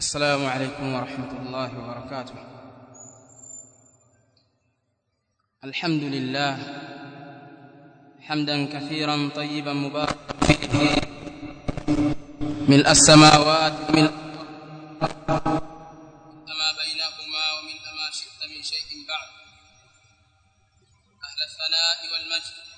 السلام عليكم ورحمة الله وبركاته. الحمد لله حمدا كثيرا طيبا مباركا فيه. ملء السماوات وملء ما بينهما وملء ما شئت من شيء بعد. أهل الثناء والمجد.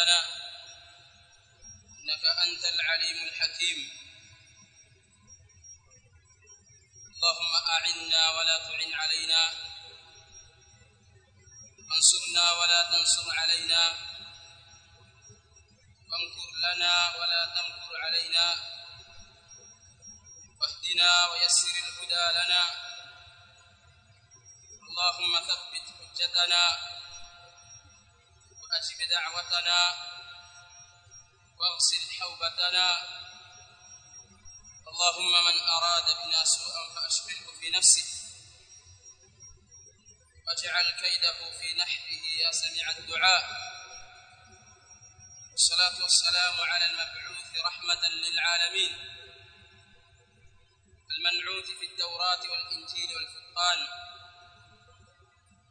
علمتنا إنك أنت العليم الحكيم. اللهم أعنا ولا تعن علينا. وانصرنا ولا تنصر علينا. وامكر لنا ولا تمكر علينا. واهدنا ويسر الهدى لنا. اللهم ثبت حجتنا. واجب دعوتنا واغسل حوبتنا. اللهم من أراد بنا سوءا فاشغله في نفسه واجعل كيده في نحره يا سميع الدعاء. والصلاة والسلام على المبعوث رحمة للعالمين. المنعوت في التوراة والإنجيل والفرقان.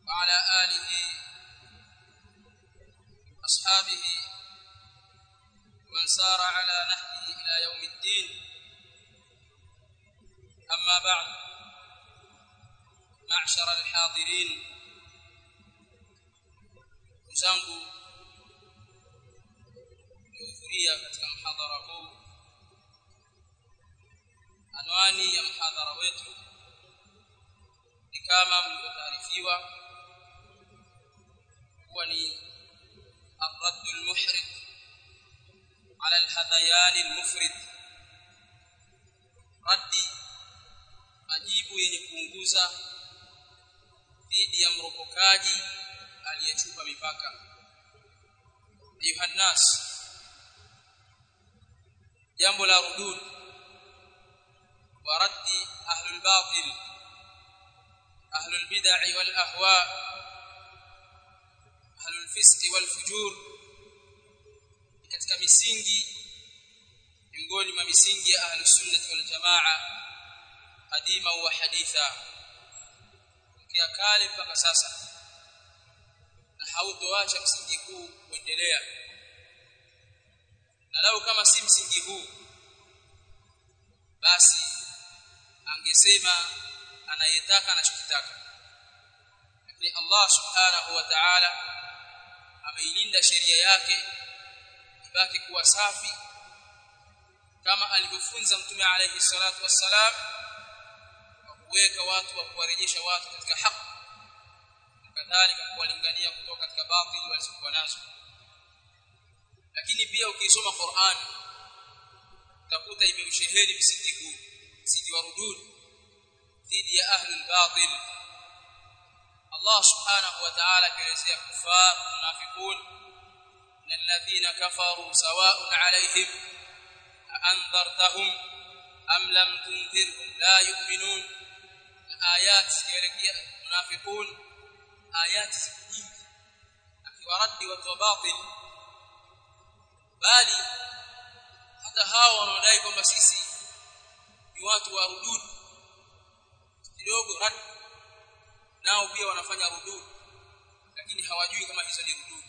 وعلى آله وأصحابه ومن سار على نهجه إلى يوم الدين. أما بعد معشر الحاضرين وزنقوا يوفريا كتك محاضركم أنواني يا محاضر ويتو لكاما من يتعرفيوا وني الرد المحرق على الحذيان المفرد. ردي أجيب ينقوزا ضدي امروكاجي اليتوبا ميباكا أيها الناس جنب لا ردود. ورد أهل الباطل أهل البدع والأهواء. Ahlul walfujur wal fujur katika misingi miongoni mwa misingi ya ahlus sunnah wal jamaa qadima wa haditha. Kia kale mpaka sasa na hautoacha msingi huu kuendelea. Na lau kama si msingi huu basi angesema anayetaka anachokitaka. Lakini Allah subhanahu wa ta'ala ameilinda sheria yake ibaki kuwa safi. Kama alivyofunza mtume alayhi salatu wassalam kuweka watu wa kuwarejesha watu katika haki kadhalika kuwalingania kutoka katika batili walizokuwa nazo. Lakini pia ukisoma Qur'an utakuta imeusheheni msingi huu msingi wa rudud dhidi ya ahli al-batil الله سبحانه وتعالى كيزيه كفار المنافقون إن الذين كفروا سواء عليهم أأنذرتهم أم لم تنذرهم لا يؤمنون آيات يركيه المنافقون آيات اكيرد وتباطل bali hata بالي أتهاون kwamba بسيسي ni watu wa hudud nao pia wanafanya rudud lakini hawajui kama hizo ni rudud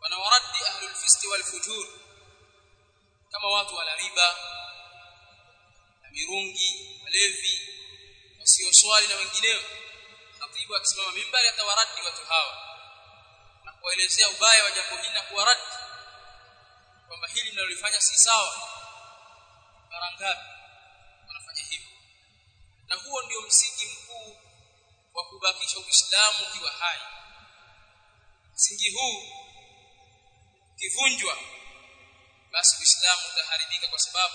wanawaradi ahlul fisq wal fujur kama watu wala riba na mirungi walevi wasio swali na wengineo. Khatibu akisimama mimbari atawaradi watu hawa na kuelezea ubaya wa jambo hili na kuwaradi kwamba hili linalofanya si sawa. Mara ngapi wanafanya hivyo? Na huo ndio msingi wa kubakisha Uislamu ukiwa hai. Msingi huu kivunjwa basi Uislamu utaharibika kwa sababu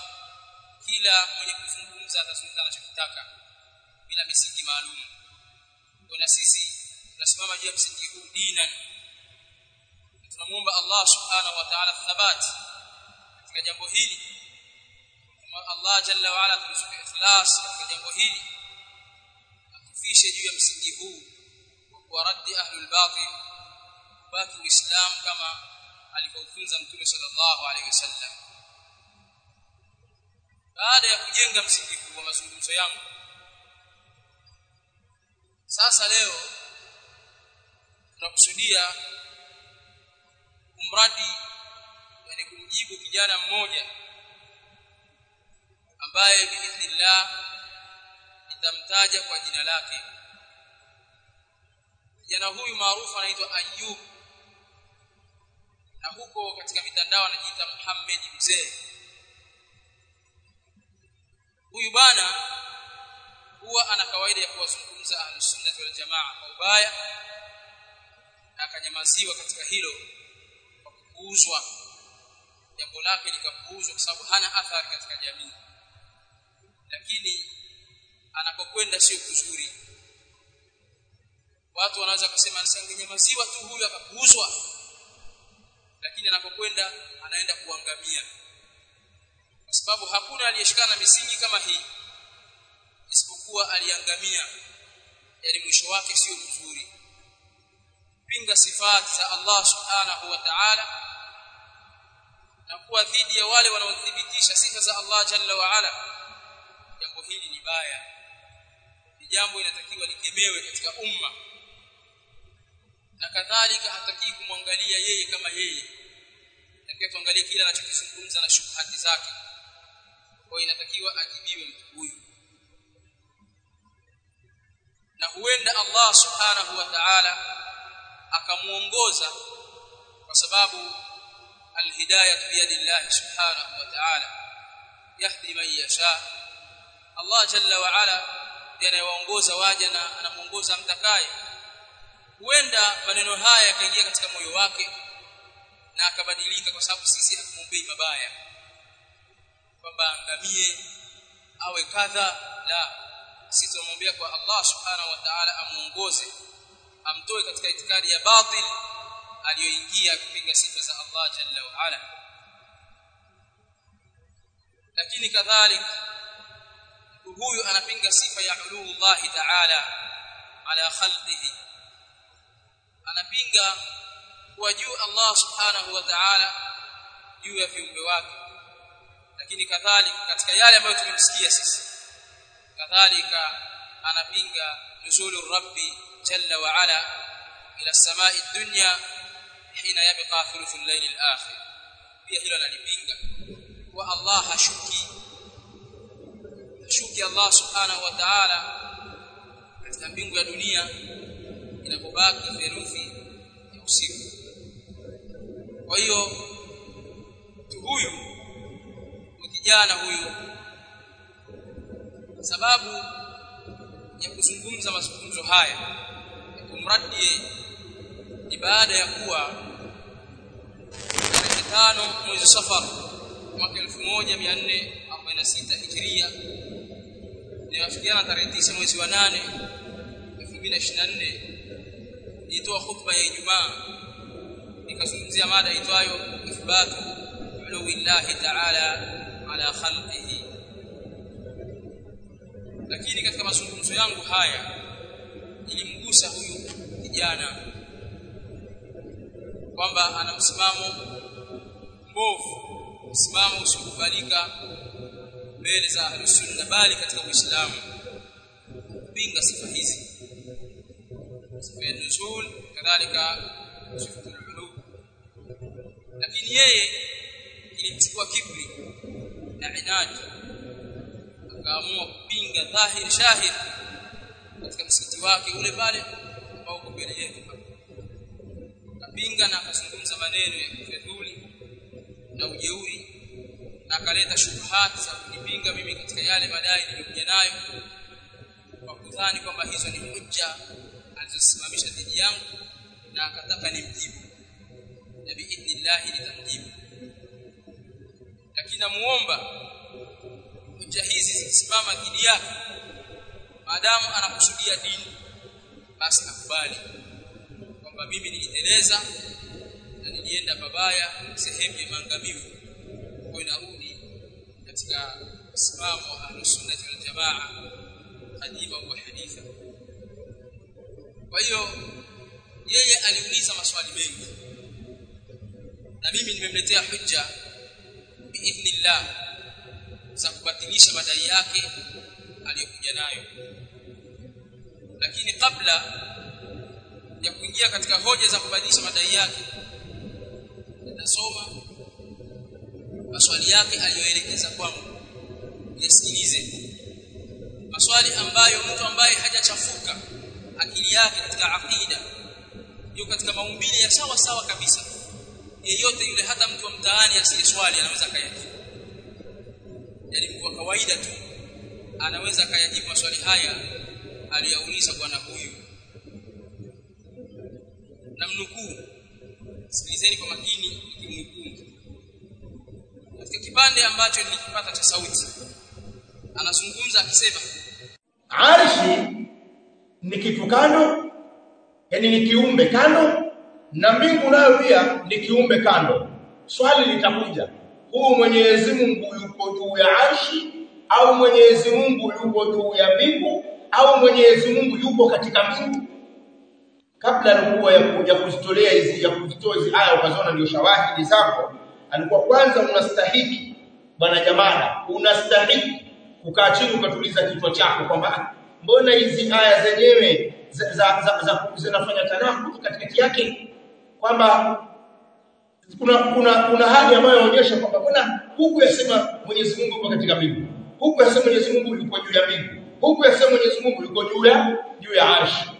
kila mwenye kuzungumza atazungumza anachotaka bila misingi maalum. Na sisi tunasimama juu ya msingi huu dinan. Tunamuomba Allah subhanahu wa ta'ala thabati katika jambo hili Allah jalla wa ala tuzuke ikhlas katika jambo hili atufishe juu ya msingi huu wa kuwaradi ahlul batil baki uislam kama alivyofunza mtume sallallahu alaihi wasallam. Baada ya kujenga msingi huu wa mazungumzo yangu sasa leo tunakusudia kumradi yani kumjibu kijana mmoja ambaye biidhnillah nitamtaja kwa jina lake. Kijana huyu maarufu anaitwa Ayub na huko katika mitandao anajiita Muhammad mzee. Huyu bana huwa ana kawaida ya kuwazungumza ahlusunnati wal jamaa kwa ubaya na akanyamaziwa katika hilo kwa kupuuzwa. Jambo lake likapuuzwa kwa sababu hana athari katika jamii. Lakini anapokwenda sio kuzuri. Watu wanaweza kusema asangenyamaziwa tu huyo akapuuzwa. Lakini anapokwenda anaenda kuangamia. Kwa sababu hakuna aliyeshikana misingi kama hii. Isipokuwa aliangamia. Yani mwisho wake sio mzuri. Pinga sifati za Allah subhanahu wa ta'ala na kuwa dhidi ya wale wanaothibitisha sifa za Allah jalla wa ala jambo hili ni baya jambo inatakiwa likemewe katika umma na kadhalika hataki kumwangalia yeye kama yeye lakini tuangalie kile anachokizungumza na shughuli zake kwa inatakiwa ajibiwe mtu huyu na huenda Allah subhanahu wa ta'ala akamuongoza kwa sababu alhidayah biyadillah subhanahu wa ta'ala yahdi man yasha Allah jalla wa ala yanayoongoza waja na anamuongoza mtakaye huenda maneno haya yakaingia katika moyo wake na akabadilika kwa sababu sisi hatumwombei mabaya. Kwamba angamie awe kadha la sisi tunamwombea kwa Allah subhanahu wa ta'ala amuongoze amtoe katika itikadi ya batil aliyoingia kupinga sifa za Allah jalla wa ala. Lakini kadhalika huyu anapinga sifa ya ulullah ta'ala ala khalqihi anapinga kuwa juu Allah subhanahu wa ta'ala juu ya viumbe wake lakini kadhalika katika yale ambayo tumemsikia sisi kadhalika anapinga nuzulu rabbi jalla wa ala ila samai dunya hina yabqa thuluthul layl al-akhir pia hilo analipinga wa Allah hashuki hashuki Allah subhanahu wa ta'ala katika mbingu ya dunia inapobaki theluthi ya usiku. Kwa hiyo mtu huyu kijana huyu sababu ya kuzungumza mazungumzo haya ya kumradi ni baada ya kuwa tarehe 5 mwezi safar mwaka 1446 hijiria inayofikiana tarehe 9 mwezi wa 8 2024 nitoa khutba ya Ijumaa. Nikazungumzia mada itwayo ithbatu uluwillahi ta'ala ala khalqihi. Lakini katika mazungumzo yangu haya ilimgusa huyu kijana kwamba ana msimamo mbovu msimamo usiokubalika mbele za ahlus sunna bali katika uislamu. Kupinga sifa hizi. Sifa ya nuzul kadhalika sifatul lakini yeye ilimchukua kibri na inadi akaamua kupinga dhahir shahid katika msikiti wake ule pale ambao uko mbele yetu akapinga na akazungumza maneno ya kufedhuli na ujeuri na akaleta shubuhati za kunipinga mimi katika yale madai niliyokuja nayo. Kwa kudhani kwamba hizo ni hujja alizosimamisha dhidi yangu na akataka nimjibu. Na biidhnillahi nitamjibu. Lakini namuomba hujja hizi zikisimama dhidi yake. Maadamu anakusudia dini basi akubali kwamba mimi niliteleza na nilienda pabaya sehemu ya maangamivu kwa inarudi katika msimamo wa ahlusunnati wal jamaa hadiba wa hadifa kwa hiyo yeye aliuliza maswali mengi. Na mimi nimemletea hujja biidhnillah za kubatilisha madai yake aliyokuja nayo. Lakini kabla ya kuingia katika hoja za kubadilisha madai yake nitasoma maswali yake aliyoelekeza kwangu? Nisikilize. Maswali ambayo mtu ambaye hajachafuka akili yake katika akida yuko katika maumbile ya sawa sawa kabisa. Yeyote yule hata mtu wa mtaani asiye swali anaweza kayajibu yani kwa kawaida tu anaweza kayajibu maswali haya aliyouliza bwana huyu. Namnukuu. Sikilizeni kwa makini kipande ambacho nilikipata cha sauti. Anazungumza akisema arshi ni kitu kando yani ni kiumbe kando na mbingu nayo pia ni kiumbe kando. Swali litakuja huu Mwenyezi Mungu yuko juu ya arshi au Mwenyezi Mungu yuko juu ya mbingu au Mwenyezi Mungu yuko katika mbingu? Kabla ya kuja kuzitolea hizi ya kuzitoa hizi aya ukaziona ndio shawahidi zako alikuwa kwanza unastahiki bwana jamaa unastahiki kukaa chini ukatuliza kichwa chako kwamba mbona hizi aya zenyewe za, za, za, zinafanya tanakudi katikati yake? Kwamba kuna kuna kuna hali ambayo inaonyesha kwamba mbona huku yasema Mwenyezi Mungu yuko katika mbingu huku yasema Mwenyezi Mungu yuko juu ya mbingu huku yasema Mwenyezi Mungu yuko juu ya juu ya arshi.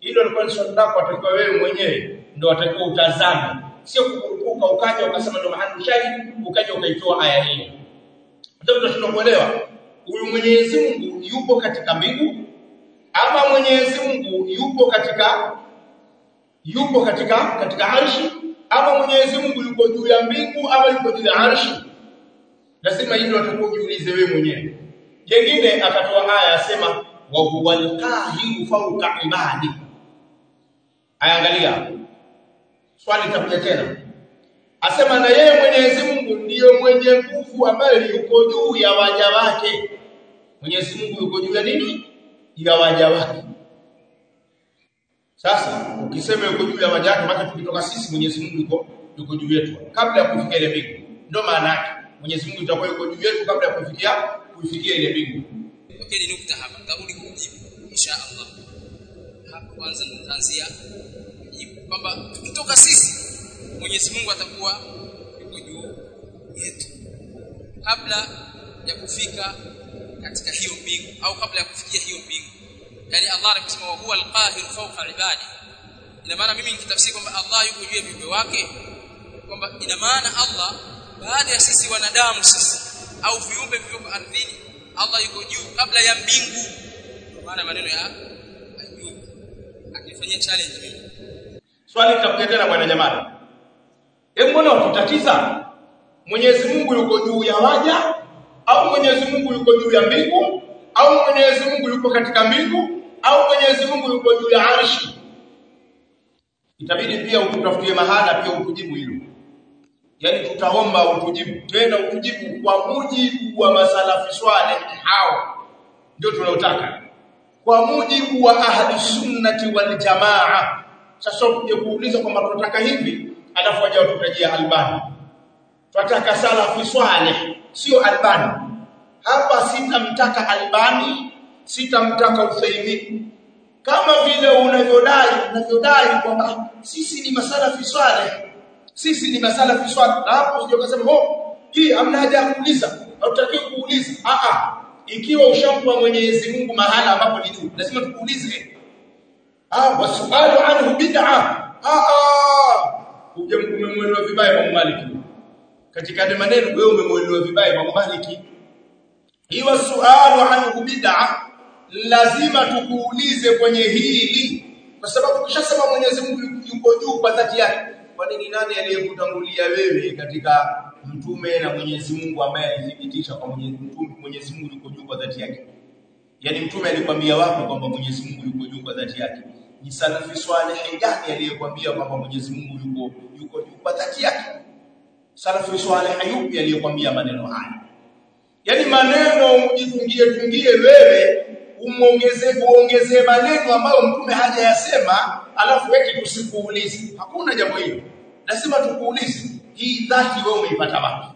Hilo lilikuwa ni swali lako atakiwa wewe mwenyewe ndio atakiwa utazame sio kukurupuka ukaja ukasema ndio mahali ushahidi ukaja ukaitoa aya hiyo ndio tunashindwa huyu Mwenyezi Mungu yupo katika mbingu ama Mwenyezi Mungu yupo katika yupo katika katika arshi ama Mwenyezi Mungu yuko juu ya mbingu ama yuko juu ya arshi? Lazima hilo utakuwa ujiulize wewe mwenyewe. Jengine akatoa aya asema wa huwal qahiru fawqa ibadi. Ayaangalia swali litakuja tena. Asema na yeye Mwenyezi Mungu ndiyo mwenye nguvu ambaye yuko juu ya waja wake. Mwenyezi Mungu yuko juu ya nini? Ya waja wake. Sasa ukisema yuko juu ya waja wake maana tukitoka sisi Mwenyezi Mungu yuko yuko juu yetu. Kabla ya kufikia ile mbingu. Ndio maana yake. Mwenyezi Mungu itakuwa yuko juu yetu kabla ya kufikia kufikia ile mbingu. Nukta hapa. Kauli kujibu insha Allah. Hapo kwanza nitaanzia kwamba tukitoka sisi Mwenyezi Mungu atakuwa yuko juu yetu. Kabla ya kufika katika hiyo mbingu au kabla ya kufikia hiyo mbingu yani Allah anasema wa huwa al-qahir fawqa ibadi. Ina maana mimi nikitafsiri kwamba Allah yuko juu ya viumbe wake kwamba ina maana Allah baada ya sisi wanadamu sisi au viumbe vilivyoko ardhini Allah yuko juu kabla ya mbingu. Maana maneno ya Ayub akifanyia challenge mimi swali litakuja tena bwana jamani hebu mbona watutatiza Mwenyezi Mungu yuko juu ya waja au Mwenyezi Mungu yuko juu ya mbingu au Mwenyezi Mungu yuko katika mbingu au Mwenyezi Mungu yuko juu ya arshi? Itabidi pia ututafutie mahala pia ukujibu hilo. Yaani tutaomba ukujibu. Tena ukujibu kwa mujibu wa masalafi swale hao. Ndio tunayotaka kwa mujibu wa ahli sunnati wal jamaa sasa ukuje kuuliza kwamba tunataka hivi alafu aje watutajia albani. Tunataka salafi swaleh sio albani. Hapa sitamtaka albani sitamtaka Uthaymeen kama vile unavyodai unavyodai kwamba sisi ni masalafi swaleh sisi ni masalafi swaleh na hapo usije ukasema oh hii hamna haja kuuliza hautakiwi kuuliza. A a ikiwa ushampa Mwenyezi Mungu mahala ambapo ni tu lazima tukuulize ah wasualu anhu bid'a ah ah. Umemwelewa vibaya Imam Malik. Katika yale maneno wewe umemwelewa vibaya Imam Malik. Iwa sualu anhu bid'a lazima tukuulize kwenye hili. Kwa sababu ukishasema Mwenyezi Mungu yuko juu kwa dhati yake kwa nini nani aliyekutangulia wewe katika mtume na Mwenyezi Mungu ambaye alithibitisha kwa Mwenyezi Mungu Mwenyezi Mungu yuko juu kwa dhati yake yani mtume alikwambia wapi kwamba Mwenyezi Mungu yuko juu kwa dhati yake? Ni salafi swalihi gani aliyekwambia kwamba Mwenyezi Mungu yuko yuko juu kwa dhati yake? Salafi swalihi yupi aliyekwambia maneno haya? Yaani maneno ujitungie tungie wewe umongeze uongezee maneno ambayo mtume hajayasema alafu weke tusikuulize hakuna jambo hilo. Lazima tukuulize hii dhati wewe umeipata wapi?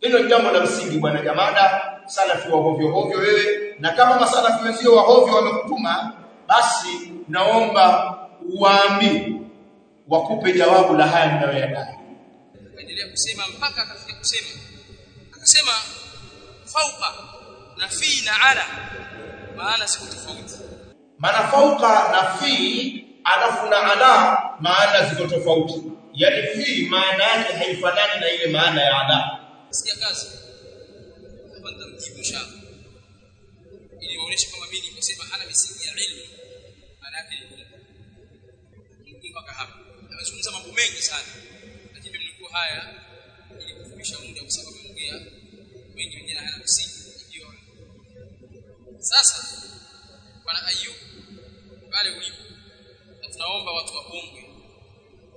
Hilo jambo la msingi bwana jamada salafi wa hovyo hovyo wewe na kama masalafi wenzio wa hovyo wamekutuma basi naomba uwaambie wakupe jawabu la haya ninayoyadai Endelea kusema mpaka akafika kusema. Akasema fauqa na fi na ala maana siku tofauti. Maana fauka na fi alafu na ala maana ziko tofauti. Yaani fi maana yake haifanani na ile maana ya ala. Sikia kazi kwamba mimi nikosema hana misingi ya maana yake ni mpaka hapa mambo mengi sana. Lakini mlikuwa haya ili muda kwa sababu hana msingi ndio. Sasa bwana pale ulipo tunaomba watu wa Bongwe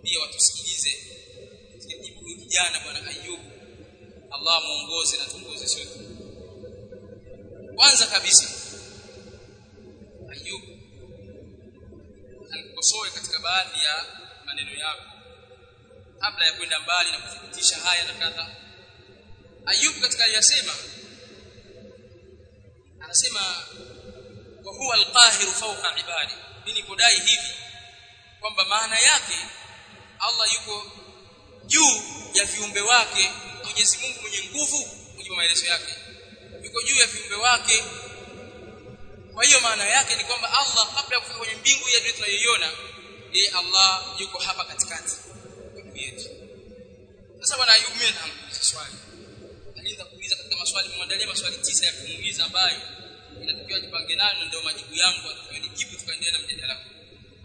pia watusikilize. Jibu huyu kijana bwana Ayub. Allah muongoze na tuongoze sote kwanza kabisa Ayub alikosoe katika baadhi ya maneno yako. Kabla ya kwenda mbali na kuthibitisha haya na kadha Ayub katika aliyasema anasema wa huwa alqahiru fawqa ibadi. Mimi kudai hivi kwamba maana yake Allah yuko juu ya viumbe wake Mwenyezi Mungu mwenye nguvu mujibu maelezo yake yuko juu ya viumbe wake. Kwa hiyo maana yake ni kwamba Allah kabla ya kufika kwenye mbingu ya dunia tunayoiona yeye Allah yuko hapa katikati yetu. Sasa bwana Ayub na namuuliza swali. Alianza kuuliza katika maswali muandalie maswali tisa ya kumuuliza ambayo inatakiwa jipange nayo ndio majibu yangu atakayojibu tukaendelea na mjadala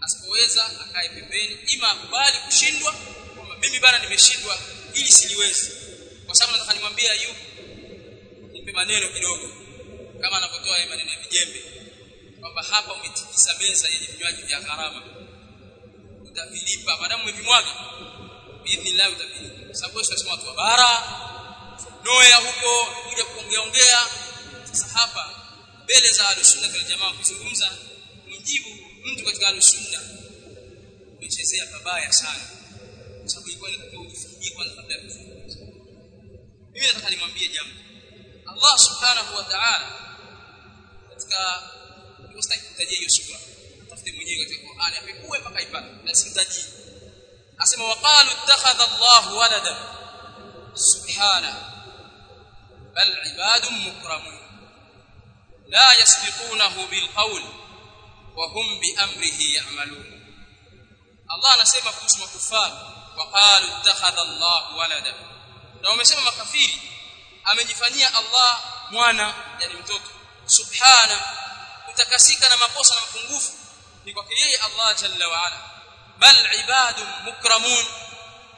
asipoweza akae pembeni. Ima akubali kushindwa kwamba mimi bana nimeshindwa ili siliwezi. Kwa sababu nataka nimwambie Ayub nipe maneno kidogo kama anavyotoa yeye maneno ya vijembe kwamba hapa umetikisa meza yenye vinywaji vya gharama. Utavilipa. Madamu umevimwaga biidhnillah utavilipa. Kwa sababu sio watu wa bara noya huko kuja kuongea ongea. Sasa hapa mbele za alusunna wal jamaa kuzungumza mjibu mtu katika alusunna umechezea babaya sana. Sababu ilikuwa inatakiwa ujifikirie kwanza kabla ya kuzungumza. Mimi nataka nimwambie jambo Allah subhanahu wa ta'ala katika mstaki kutajia hiyo sura tafute mwenyewe katika Qur'ani apekue mpaka ipate na simtajii asema waqalu ittakhadha Allah walada subhana bal ibadun mukramun la yasbiqunahu bil qawl wa hum bi amrihi ya'malun Allah anasema kuhusu makufari waqalu ittakhadha Allah walada na wamesema makafiri amejifanyia Allah mwana yani mtoto subhana utakasika na makosa na mapungufu ni kwake yeye Allah jalla wa ala bal ibadun mukramun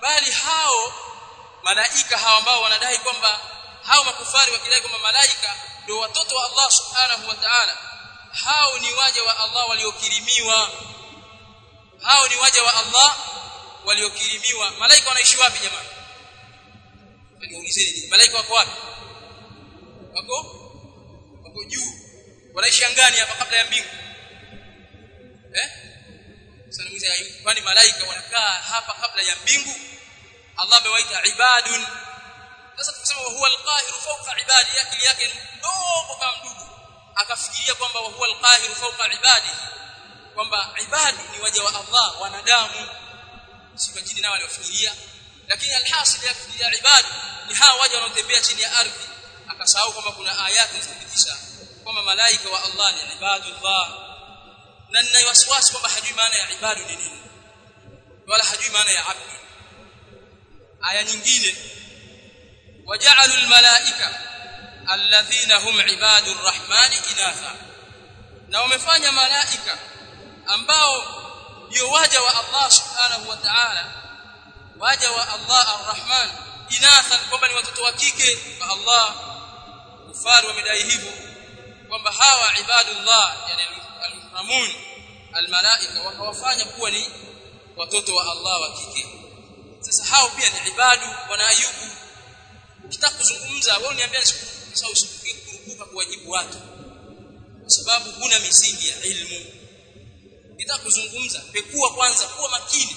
bali hao malaika hao ambao wanadai kwamba hao makufari wakidai kwamba malaika ndio watoto wa Allah subhanahu wa ta'ala hao ni waja wa Allah waliokirimiwa hao ni waja wa Allah waliokirimiwa malaika wanaishi wapi jamani niulizeni malaika wako wapi? Wako? Wako juu. Wanaishi angani hapa kabla ya mbingu. Eh? Sasa niulize kwani malaika wanakaa hapa kabla ya mbingu? Allah amewaita ibadun. Sasa tukisema huwa alqahiru fawqa ibadi yake yake ndogo kama mdudu akafikiria kwamba huwa alqahiru fawqa ibadi kwamba ibadi ni waja wa Allah wanadamu. Si majini nao waliwafikiria lakini alhasil ya ibadu ni hawa waja wanaotembea chini ya ardhi akasahau kwamba kuna ayati zinathibitisha kwamba malaika wa Allah ni ibadullah na nina wasiwasi kwamba hajui maana ya ibadu ni nini wala hajui maana ya abdu aya nyingine waja'alu almalaika alladhina hum ibadur rahmani inatha na wamefanya malaika ambao ndio waja wa Allah subhanahu wa ta'ala waja wa Allah arrahman kwamba ni watoto wa kike. Wa Allah kufaru wamedai hivyo kwamba hawa ibadullah yani almukramun almalaika wakawafanya kuwa ni watoto wa Allah wa kike. Sasa hao pia ni ibadu wana ayubu. Ukitaka kuzungumza wewe uniambia kurupuka kuwajibu watu kwa sababu huna misingi ya ilmu. Ukitaka kuzungumza pekua kwanza kuwa makini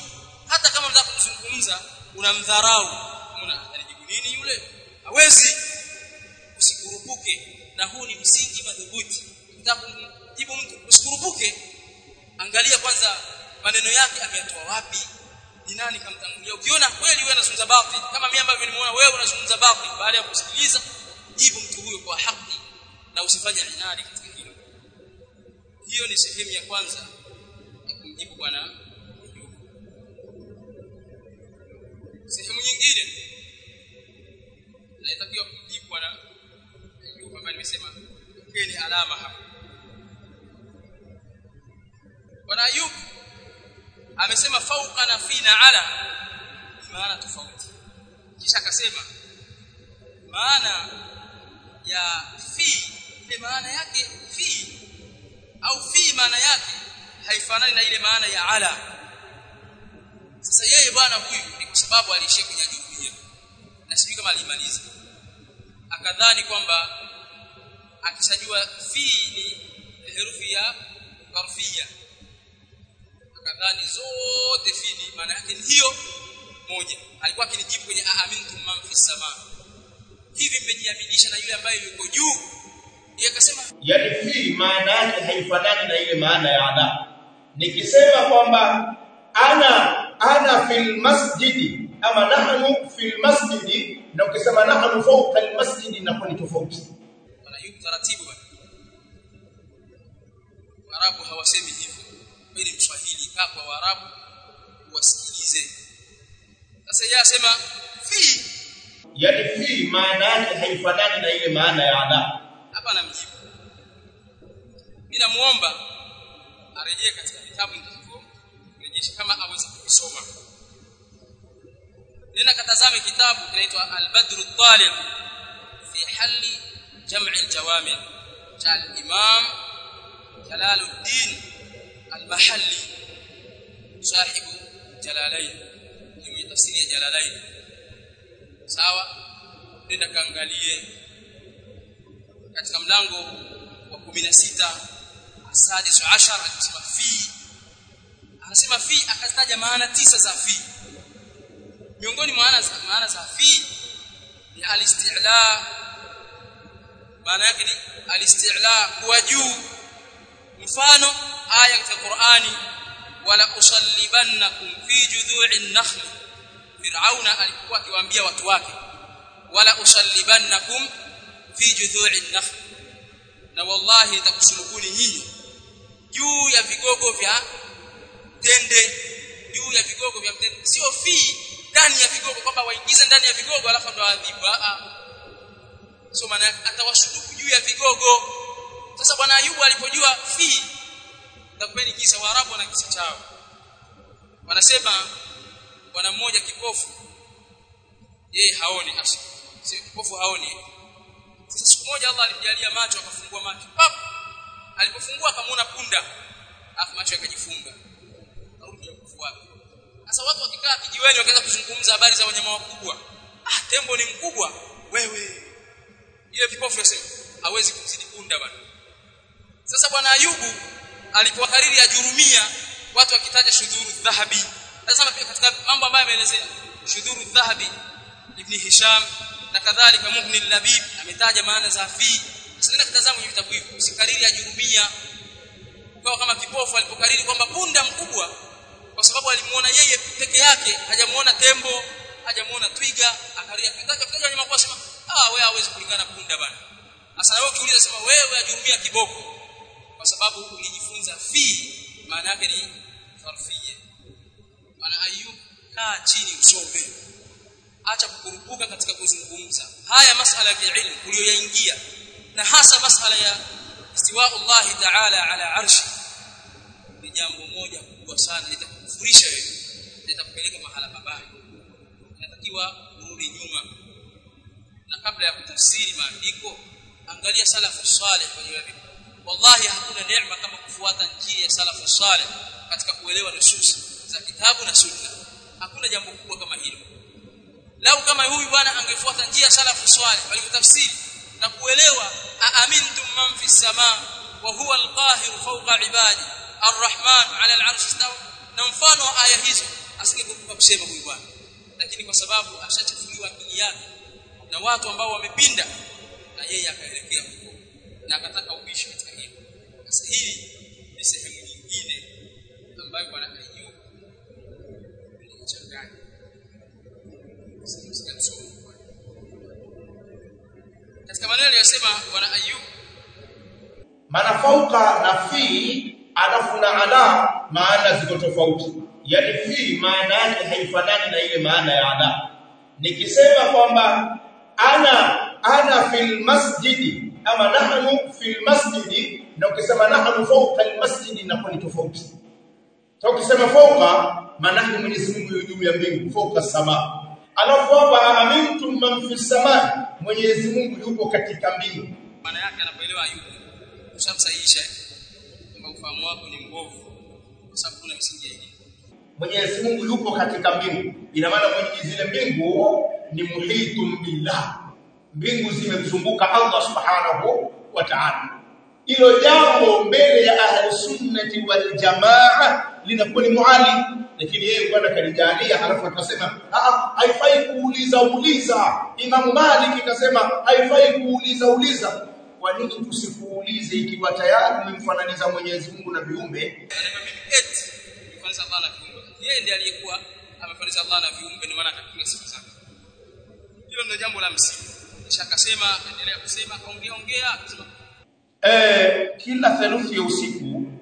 hata kama unataka kuzungumza unamdharau. Una anajibu nini yule? Hawezi. Usikurupuke. Na huu ni msingi madhubuti. Kumjibu mtu usikurupuke. Angalia kwanza maneno yake ametoa wapi? Ni nani kamtangulia? Ukiona kweli wewe unazungumza batil kama mimi ambavyo nimeona wewe unazungumza batil baada ya kusikiliza jibu mtu huyo kwa haki na usifanye inadi katika hilo. Hiyo ni sehemu ya kwanza ya kumjibu bwana sehemu nyingine. Naitakiwa kujibu na kama nimesema. Ni alama hapo. Bwana Ayub amesema fauqa na fina ala. Maana tofauti. Kisha akasema maana ya fi ile maana yake fi au fi maana yake haifanani na ile maana ya ala sasa yeye bwana huyu ni kwa sababu aliishia kwenye jumuiya na sijui kama alimaliza. Akadhani kwamba akishajua fi ni herufi ya karfia akadhani zote fi ni maana yake ni hiyo moja. Alikuwa akinijibu kwenye aamintum man fi sama hivi mmejiaminisha na yule ambaye yuko juu? Yeye akasema yani fi maana yake haifanani na ile maana ya ada nikisema kwamba ana ana fil masjidi. Ama nahnu fil masjidi. Na ukisema nahnu fawqa al masjidi na ni tofauti. Maana yuko taratibu Arabu hawasemi hivyo. Bali mswahili hapa wa Waarabu wasikilize sasa yeye asema fi. Yani fi maana yake haifanani na ile maana ya ada hapa namjibu mimi namuomba arejee katika kitabu rejesha kama aweze kusoma nenda katazame kitabu kinaitwa al-badru talib fi halli jam'i al-jawami cha al-imam jalaluddin al-mahalli sahibu jalalain ni tafsiri ya jalalain sawa nenda kaangalie katika mlango wa 16 asadis ashar akisema fi anasema fi akataja maana tisa za fi. Miongoni maana maana za fi ni alistila. Maana yake ni al-isti'la kuwa juu. Mfano aya katika Qur'ani wala usallibannakum fi judhu'in nakhl. Firauna alikuwa akiwaambia watu wake wala usallibannakum fi judhu'in nakhl. Na wallahi nitakusulubuni nyinyi juu ya vigogo vya tende juu ya vigogo vya mtende. Sio fi ndani ya vigogo kwamba waingize ndani ya vigogo alafu ndo adhibu a so maana atawashuduku juu ya vigogo. Sasa bwana Ayubu alipojua fi takupeni kisa waarabu na kisa chao. Wanasema bwana mmoja kipofu yeye haoni hasa. Si kipofu haoni. Sasa siku moja Allah alimjalia macho akafungua macho. Pap! Alipofungua akamwona punda afu macho yakajifunga sasa watu wakikaa kijiweni wakaanza kuzungumza habari za wanyama wakubwa. Ah tembo ni mkubwa. Wewe. Ile vipofu yasema hawezi kumzidi punda bwana sasa bwana Ayubu alipowakariri ajurumia watu wakitaja shudhuru dhahabi. Sasa katika mambo ambayo ameelezea shudhuru dhahabi ibn Hisham na kadhalika Mughni al-Labib ametaja maana za fi. Sasa nenda kitazama kwenye vitabu hivi usikariri ajurumia. Kwa kama kipofu alipokariri kwamba punda mkubwa kwa sababu alimuona yeye peke yake hajamuona tembo hajamuona twiga akalia kitaja kitaja wanyama kwa sema ah wewe hawezi kulingana punda bana. Sasa wewe ukiuliza sema wewe ajurumia kiboko. Kwa sababu ulijifunza fi maana yake ni farfiye maana ayub kaa chini usome acha kukurupuka katika kuzungumza. Haya masala ya ilmu uliyoyaingia na hasa masala ya istiwa Allah ta'ala ala arshi ni jambo moja kubwa sana litakufurisha wewe. Litakupeleka mahala pabaya. Inatakiwa urudi nyuma. Na kabla ya kutafsiri maandiko angalia salafu saleh kwenye wallahi hakuna neema kama kufuata njia ya salafu saleh katika kuelewa nusus za kitabu na sunna. Hakuna jambo kubwa kama hilo. Lau kama huyu bwana angefuata njia salafu saleh walivyotafsiri na kuelewa aamintum man fi samaa wa huwa alqahir fawqa ibadi arrahman ala al'arsh istawa na mfano wa aya hizo asingekumbuka kusema huyu bwana. Lakini kwa sababu ashachafuliwa akili yake na watu ambao wamepinda na yeye akaelekea huko na akataka ubishi katika hilo sasa hii ni sehemu nyingine ambayo bwana Ayub alichanganya katika maneno aliyosema bwana Ayub maana fauka na fi alafu na ala maana ziko tofauti. Yani fi maana yake haifanani na ile maana ya ana. Nikisema kwamba ana ana fil masjidi ama nahnu fil masjidi na ukisema nahnu fawqa al masjidi inakuwa ni tofauti. Sasa ukisema fawqa maana yake Mwenyezi Mungu juu ya mbingu fawqa sama. Alafu hapa amintum man fis sama Mwenyezi Mungu yuko katika mbingu. Maana yake anapoelewa yuko ushamsahihisha kwamba ufahamu wako ni mbovu sababu kuna misingi ya Mwenyezi Mungu yupo katika mbingu. Ina maana kwenye zile mbingu ni muhitum billah. Mbingu zimemzunguka Allah Subhanahu wa Ta'ala. Hilo jambo mbele ya ahli sunnati wal jamaa linakuwa ni muali, lakini yeye bwana kalijalia, halafu akasema ah, haifai kuuliza uliza. Imam Malik akasema haifai kuuliza uliza. Kwa nini tusikuulize ikiwa tayari umemfananiza Mwenyezi Mungu na viumbe? eti nifanisa Allah na viumbe yeye ndiye aliyekuwa Allah na viumbe ndio maana atakinga sifa zake hilo ndio jambo la msingi kisha akasema endelea kusema ongea ongea Eh, kila theluthi ya usiku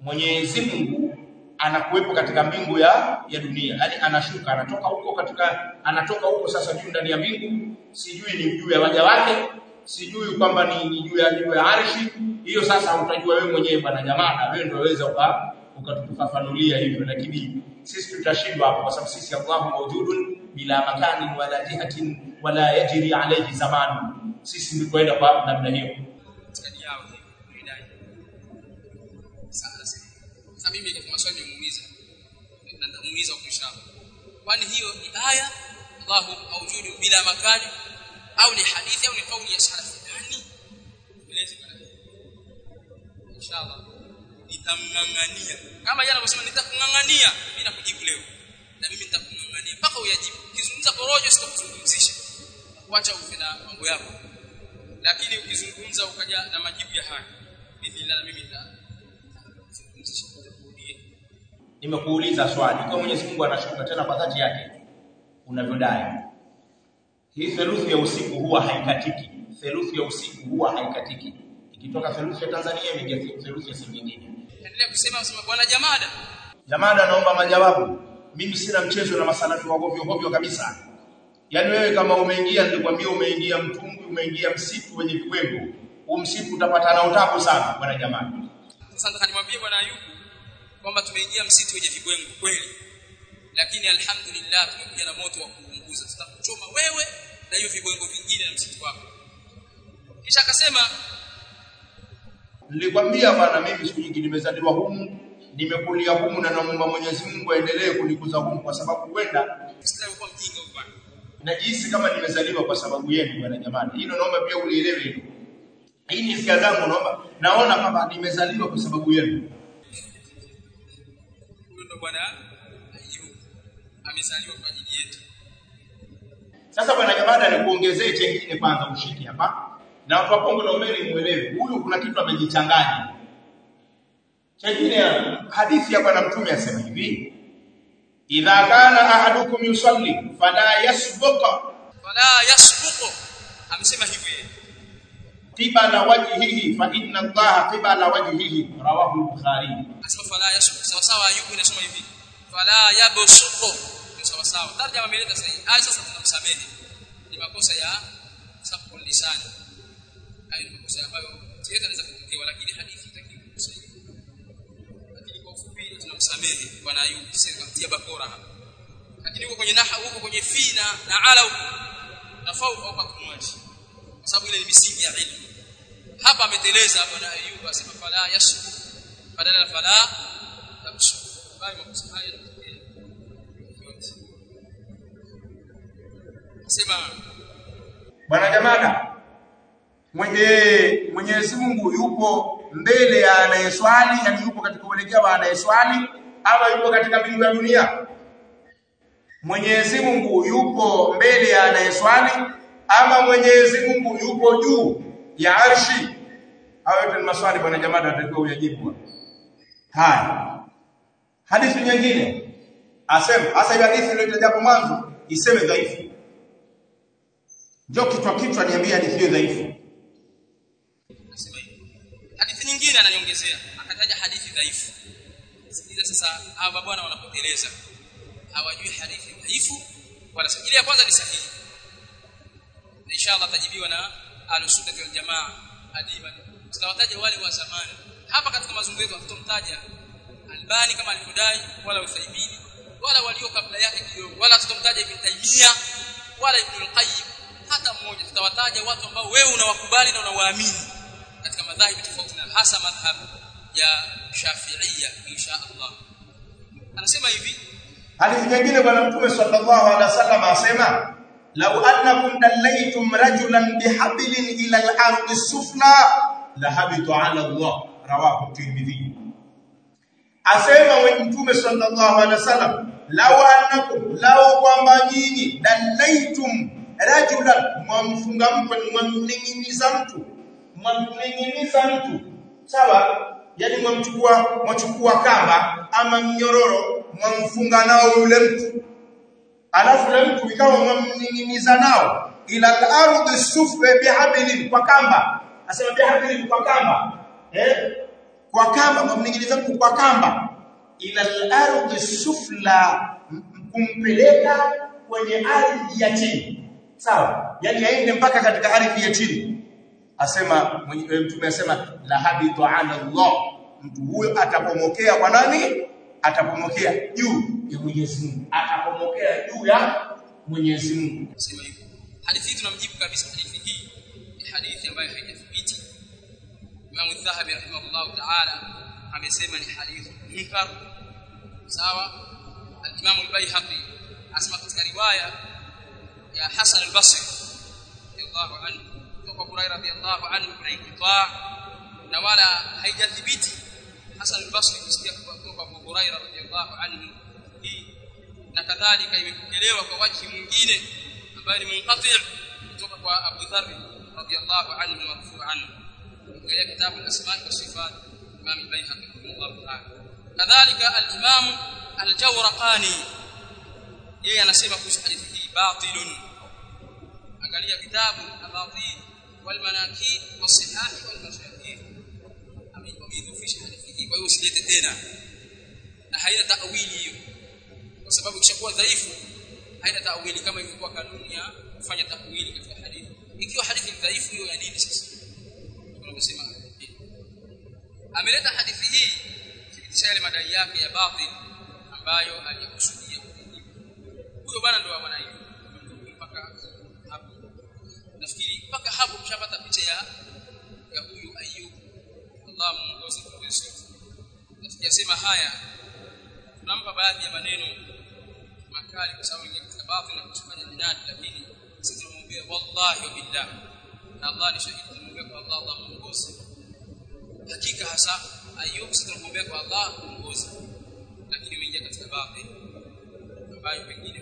Mwenyezi Mungu anakuwepo katika mbingu ya ya dunia. Yaani anashuka, anatoka huko katika anatoka huko sasa juu ndani ya mbingu, sijui ni juu ya waja wake, sijui kwamba ni, juu ya juu ya arshi. Hiyo sasa utajua wewe mwenyewe bwana jamaa, wewe ndio uka ukatufafanulia hivyo, lakini sisi tutashindwa hapo kwa sababu sisi Allahu mawjudun bila makani wala jihatin wala yajri alayhi zamanu. Sisi ndio kwenda kwa namna hiyo. sasa mimi maswali na kwa kwani hiyo ni aya Allahu mawjudun bila makani au ni hadithi au ni kauli ya salaf gani? Bwana inshallah. Nitamng'ang'ania. Kama jana kusema nitakung'ang'ania. Mimi nakujibu leo. Na mimi nitakung'ang'ania mpaka uyajibu. Ukizungumza porojo sitakuzungumzisha kuacha ufe na mambo yako. Lakini ukizungumza ukaja na majibu ya haki mimi na mimi nitazungumzisha Nimekuuliza swali, kwa Mwenyezi Mungu anashuka tena kwa dhati yake. Unavyodai, hii theluthi ya usiku huwa haikatiki. Theluthi ya usiku huwa haikatiki, ikitoka theluthi ya Tanzania imeingia theluthi ya nyingine. endelea kusema usema bwana jamada Jamada, naomba majawabu. Mimi sina mchezo na masalafi wa hovyo hovyo kabisa. Yaani wewe kama umeingia, nilikwambia umeingia mtumbwi, umeingia msitu wenye kiwembo huu msitu utapata na utabu sana, bwana Jamada. sasa nataka nimwambie bwana Ayubu kwamba tumeingia msitu wenye vibwengo kweli lakini alhamdulillah tumekuja na moto wa kuunguza tutakuchoma wewe na hiyo vibwengo vingine na msitu wako kisha akasema Nilikwambia bwana, mimi siku nyingi nimezaliwa humu, nimekulia humu, na namuomba Mwenyezi Mungu aendelee kunikuza humu, kwa sababu huenda sitakuwa mjinga bwana najihisi kama nimezaliwa kwa sababu yenu, bwana jamani. Hilo naomba pia ulielewe hilo. Hii ni hisia zangu, naomba naona kama nimezaliwa kwa sababu yenu. ndio bwana ayu amezaliwa kwa ajili yetu Sasa bwana jabada nikuongezee chengine kwanza, ushiki hapa. Na watu wa Kongo na umeli muelewe, huyu kuna kitu amejichanganya. Chengine hadithi ya bwana Mtume asema hivi, idha kana ahadukum yusalli fala yasbuqa. Fala yasbuqa, amesema hivi. Qibala wajhihi fa inna Allah qibala wajhihi rawahu al-bukhari asema fala yasbuqa sawa sawa yuko inasema hivi. Fala yabsuqu. ni sawa tarja ameleta sahihi aya sasa tunamsamehe ni makosa ya sabqul lisan hayo ni makosa ambayo yeyote anaweza kutekewa lakini hadithi itakiwa sahihi lakini kwa ufupi tunamsamehe bwana ayub sema tia bakora hapa. Lakini huko kwenye naha huko kwenye fina na ala na fauka huko kumwachi kwa sababu ile ni misingi ya ilmu. Hapa ameteleza bwana Ayub asema fala yasu badala fala tamsu bali makosa haya sema. Bwana jamada mwenye Mwenyezi Mungu yupo mbele ya anayeswali yani yupo katika uelekeo wa anayeswali ama yupo katika mbingu ya dunia? Mwenyezi Mungu yupo mbele ya anayeswali ama Mwenyezi Mungu yupo juu ya arshi? Hayo yote ni maswali bwana jamada atakiwa uyajibu. Haya hadithi nyingine. Asema hasa ile hadithi iliyotajwa mwanzo iseme dhaifu njoo kichwa kichwa niambie hadithi hiyo dhaifu. Hadithi nyingine ananiongezea, akataja hadithi dhaifu. Sikiliza sasa hawa bwana wanapoteleza. Hawajui hadithi dhaifu wala sahihi. Ya kwanza ni sahihi. Na inshallah tajibiwa na al-sunnah wal jamaa adiban. Tunawataja wale wa zamani. Hapa katika mazungumzo hatutomtaja Albani kama alivyodai wala Uthaymeen wala walio kabla yake kidogo wala tutomtaja Ibn Taymiyyah wala Ibn al-Qayyim hata mmoja. Tutawataja watu ambao wewe unawakubali na unawaamini katika madhahibi tofauti na hasa madhhab ya Shafi'iyya insha Allah anasema hivi. Hadithi nyingine bwana mtume sallallahu alaihi wasallam asema law annakum dallaytum rajulan bihablin ila al-ardi sufla lahabitu ala Allah. Rawahu tirmidhi. Asema mtume sallallahu alaihi wasallam law annakum law kwamba nyinyi dallaytum rajulan mwamfunga mtu mwamning'iniza mtu mwamning'iniza mtu. Sawa? Yani mwamchukua mwachukua kamba ama mnyororo mwamfunga nao yule mtu. Alafu yule mtu ikawa mwamning'iniza nao. Ila al-ardi sufla bihabilin kwa kamba. Asema bihabilin kwa kamba. Eh? Kwa kamba mwamning'iniza mtu kwa kamba. Ila al-ardi sufla kumpeleka kwenye ardhi ya chini sawa. Yani aende mpaka katika ardhi ya chini. Asema mtume asema la habitu ala Allah. Mtu huyo atapomokea kwa nani? Atapomokea juu ya Mwenyezi Mungu. Atapomokea juu ya Mwenyezi Mungu. Asema hivyo hadithi tunamjibu kabisa. Hadithi hii ni hadithi ambayo haijathibiti Imam Dhahabi rahimahullah ta'ala amesema ni hadithi munkar. Sawa? al-Imam al-Baihaqi asema katika riwaya ya Hasan al-Basri radiyallahu anhu kutoka Hurairah radiyallahu anhu inqitaa na wala haijathibiti Hasan al-Basri kusikia kutoka Abu Hurairah radiyallahu anhu hii na kadhalika imepokelewa kwa waji mwingine ambaye ni munqati' kutoka kwa Abu Dharr radiyallahu anhu marfu'an katika kitabu al-asma' wa sifat Imam al-Baihaqi rahimahullah ta'ala kadhalika al-Imam al-Jawraqani yeye anasema kuhusu hadithi batilun angalia kitabu al-batil wal manakib was-sihah wal mashahir ameidhufisha hadithi hii kwa hiyo usilete tena na haina ta'wili hiyo kwa sababu kishakuwa dhaifu haina ta'wili kama ilivyokuwa kanuni ya kufanya ta'wili katika hadithi ikiwa hadithi dhaifu hiyo ya nini sasa tunasema ameleta hadithi hii thibitisha yale madai yake ya batil ambayo alikusudia huyo bwana ndo hapo nafikiri mpaka hapo mshapata picha ya ya huyu Ayub. Allah muongoze kwa sote sema haya tunampa baadhi ya maneno makali kwa sababu ingekuwa baadhi na kufanya ndani lakini sisi tunamwambia wallahi wa billah. Na Allah ni shahidi tunamwambia kwa Allah Allah muongoze hakika hasa Ayub sisi tunamwambia kwa Allah muongoze lakini umeingia katika baadhi ambayo pengine